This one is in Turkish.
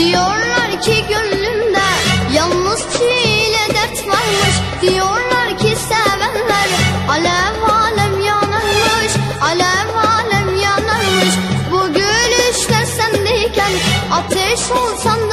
Diyorlar ki gönlümde yalnız çileyle dert varmış. Diyorlar ki sevenler alev alem yanarmış Alev alem yanarmış. Bu gülüşte sendeyken ateş olsan